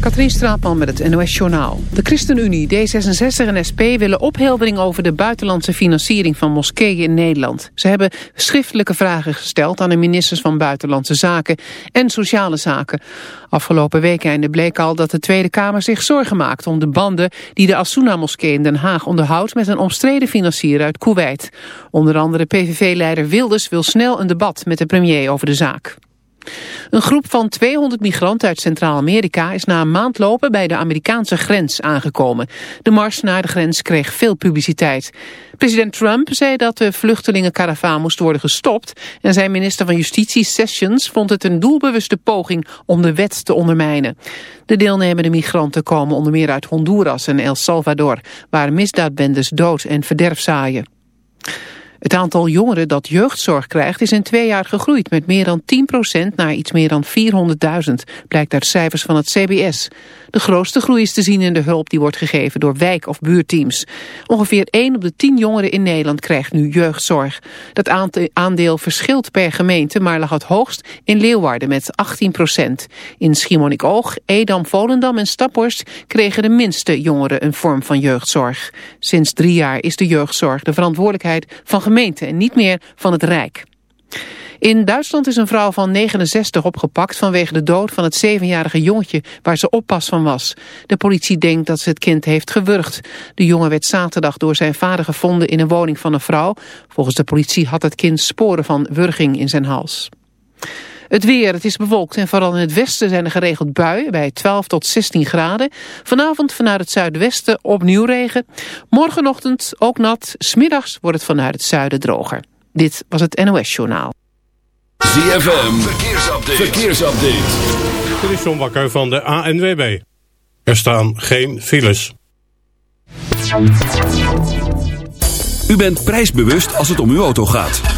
Katrien Straatman met het NOS Journaal. De ChristenUnie, D66 en SP willen opheldering over de buitenlandse financiering van moskeeën in Nederland. Ze hebben schriftelijke vragen gesteld aan de ministers van Buitenlandse Zaken en Sociale Zaken. Afgelopen weekende bleek al dat de Tweede Kamer zich zorgen maakt om de banden die de Asuna-moskee in Den Haag onderhoudt met een omstreden financier uit Kuwait. Onder andere PVV-leider Wilders wil snel een debat met de premier over de zaak. Een groep van 200 migranten uit Centraal-Amerika is na een maand lopen bij de Amerikaanse grens aangekomen. De mars naar de grens kreeg veel publiciteit. President Trump zei dat de vluchtelingenkaravaan moest worden gestopt en zijn minister van Justitie Sessions vond het een doelbewuste poging om de wet te ondermijnen. De deelnemende migranten komen onder meer uit Honduras en El Salvador, waar misdaadbendes dood en verderf zaaien. Het aantal jongeren dat jeugdzorg krijgt is in twee jaar gegroeid met meer dan 10% naar iets meer dan 400.000, blijkt uit cijfers van het CBS. De grootste groei is te zien in de hulp die wordt gegeven door wijk- of buurteams. Ongeveer 1 op de 10 jongeren in Nederland krijgt nu jeugdzorg. Dat aandeel verschilt per gemeente, maar lag het hoogst in Leeuwarden met 18%. In Schiermonnikoog, Edam, Volendam en Staphorst kregen de minste jongeren een vorm van jeugdzorg. Sinds drie jaar is de jeugdzorg de verantwoordelijkheid van gemeente en niet meer van het Rijk. In Duitsland is een vrouw van 69 opgepakt vanwege de dood van het zevenjarige jongetje waar ze oppas van was. De politie denkt dat ze het kind heeft gewurgd. De jongen werd zaterdag door zijn vader gevonden in een woning van een vrouw. Volgens de politie had het kind sporen van wurging in zijn hals. Het weer, het is bewolkt en vooral in het westen zijn er geregeld buien bij 12 tot 16 graden. Vanavond vanuit het zuidwesten opnieuw regen. Morgenochtend ook nat, smiddags wordt het vanuit het zuiden droger. Dit was het NOS Journaal. ZFM, verkeersupdate. verkeersupdate. Dit is John Bakker van de ANWB. Er staan geen files. U bent prijsbewust als het om uw auto gaat.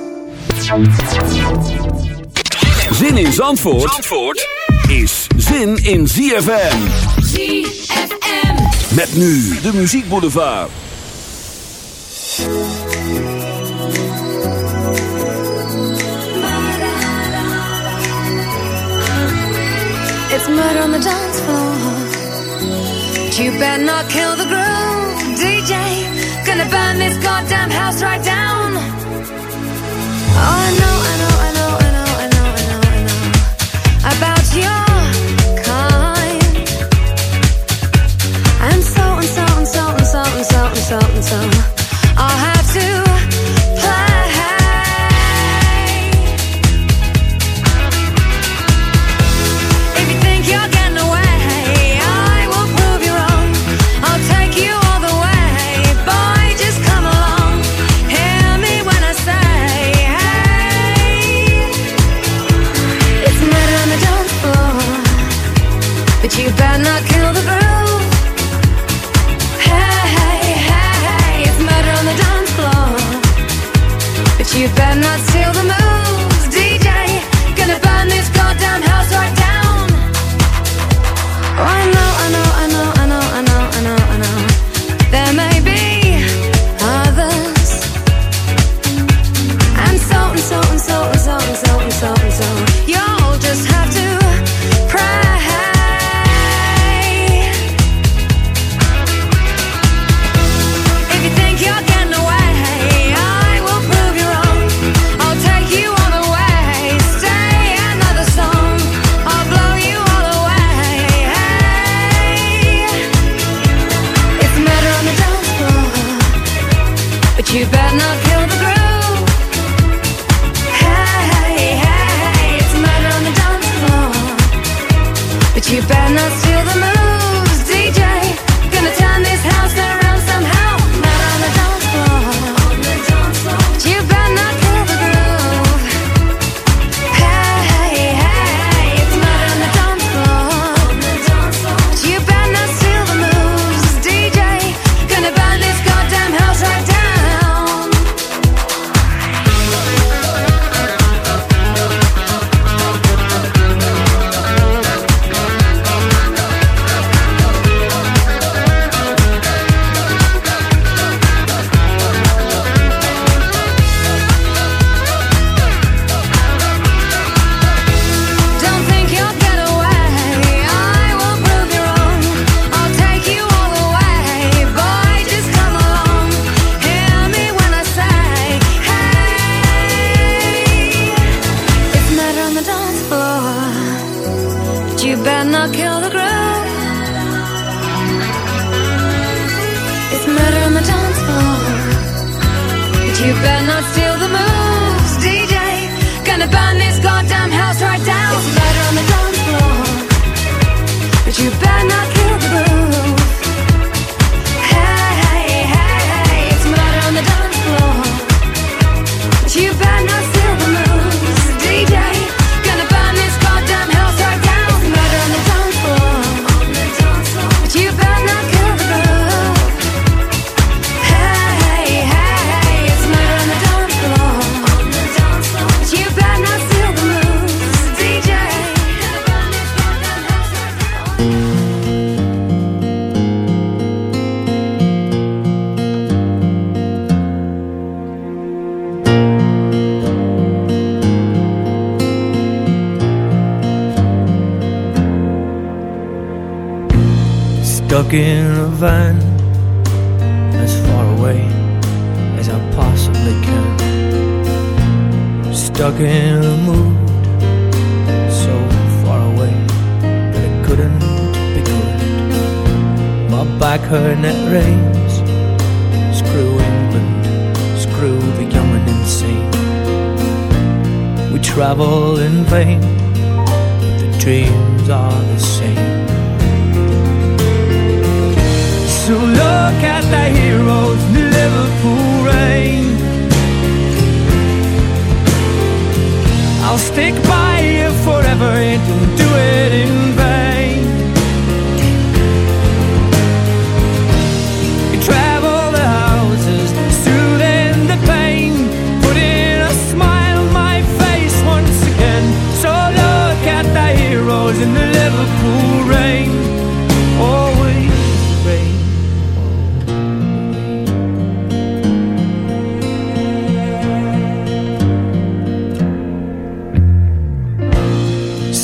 Zin in Zandvoort, Zandvoort is zin in ZFM. ZFM. Met nu de Muziek Boulevard. It's murder on the dance floor. You better not kill the groove, DJ. Gonna burn this goddamn house right down. Oh, I travel in vain, but the dreams are the same. So look at the heroes in the Liverpool rain. I'll stick by you forever and don't do it in vain.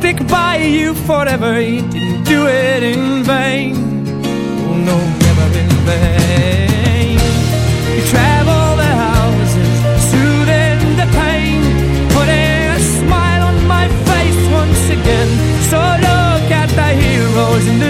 Stick by you forever. You didn't do it in vain. Oh no, never in vain. You travel the houses, soothing the pain, putting a smile on my face once again. So look at the heroes in the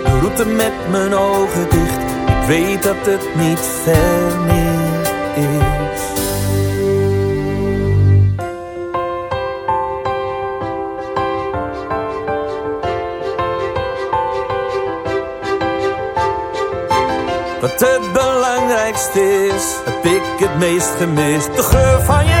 route met mijn ogen dicht. Ik weet dat het niet ver is. Wat het belangrijkste is, heb ik het meest gemist. De geur van je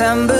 December.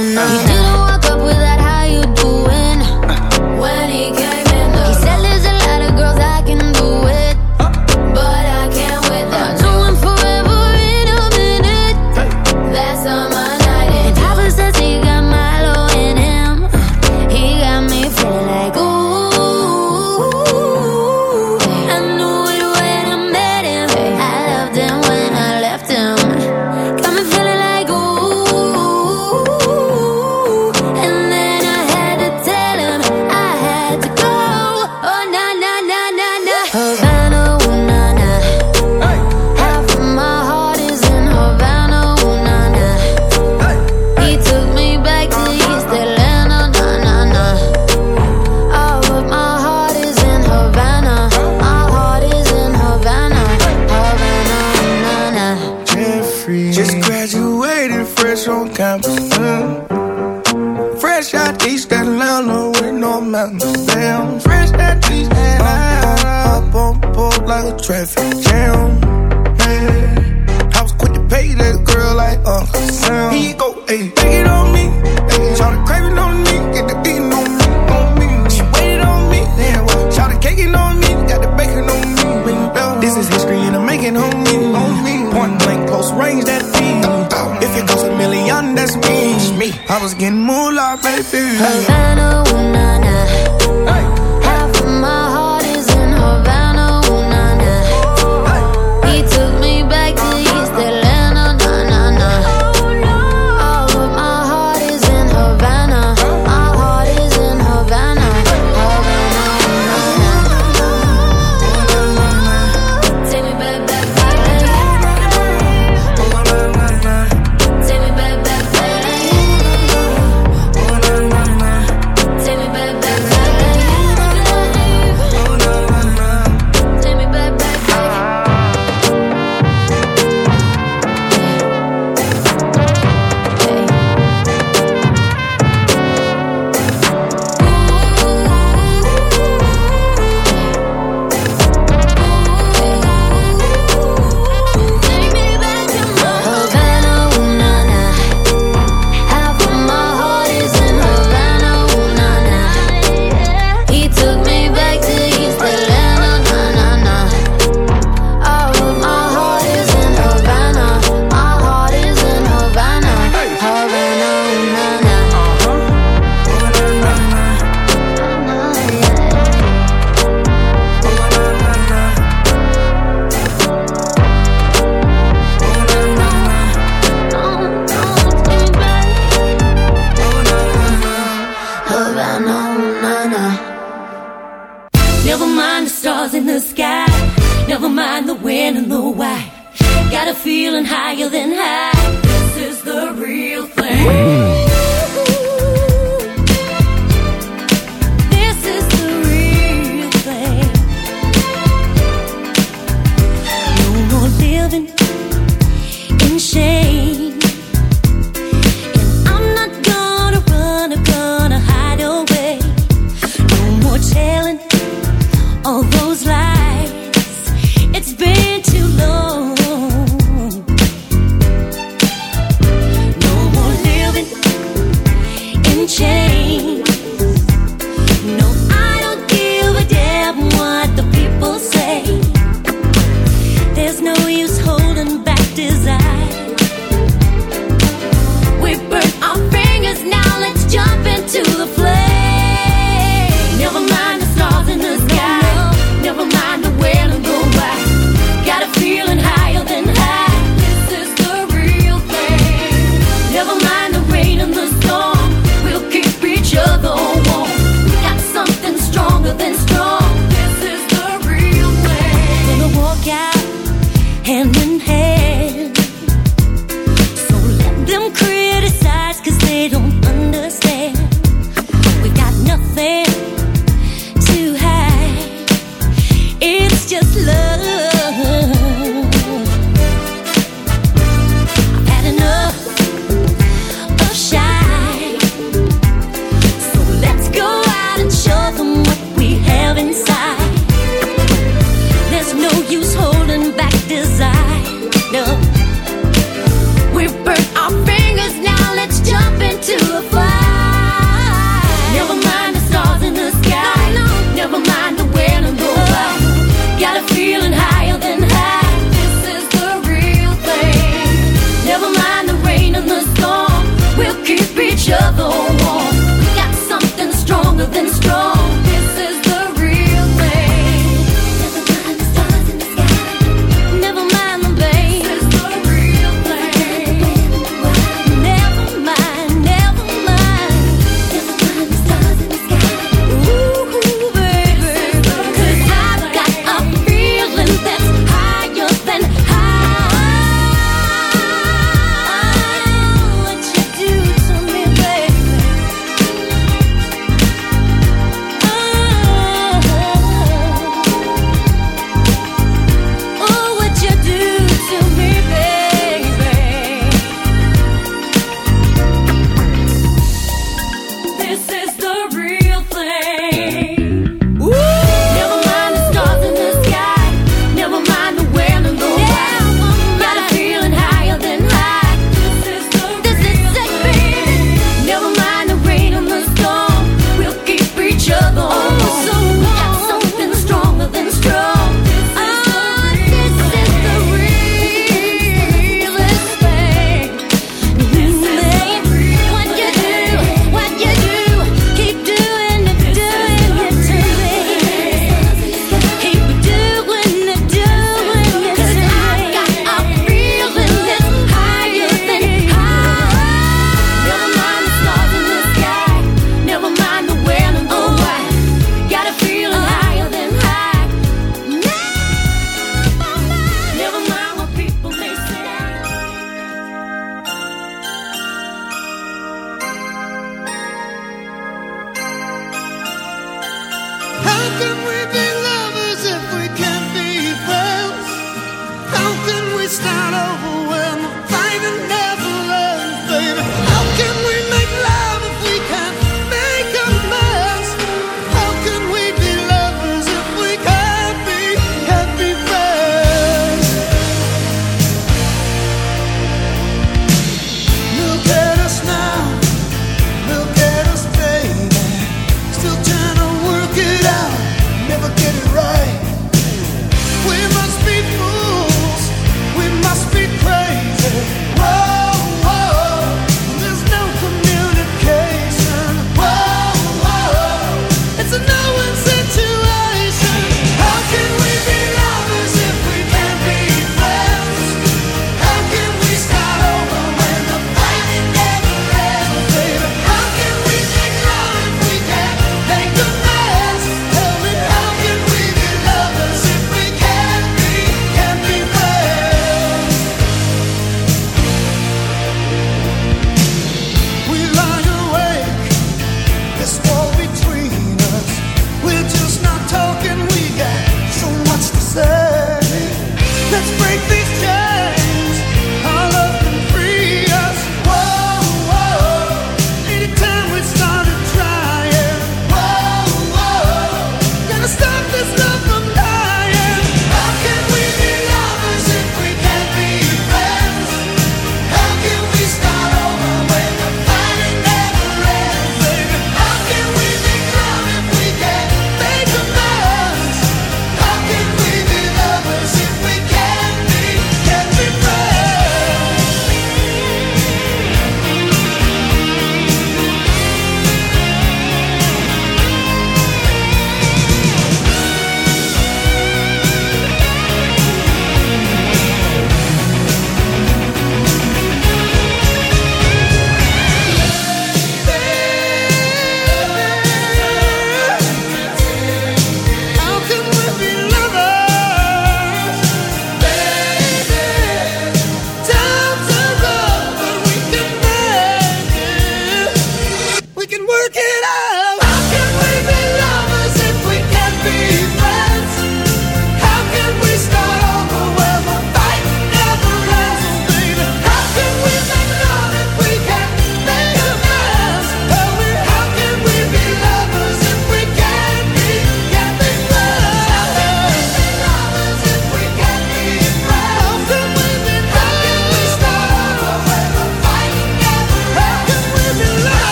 no.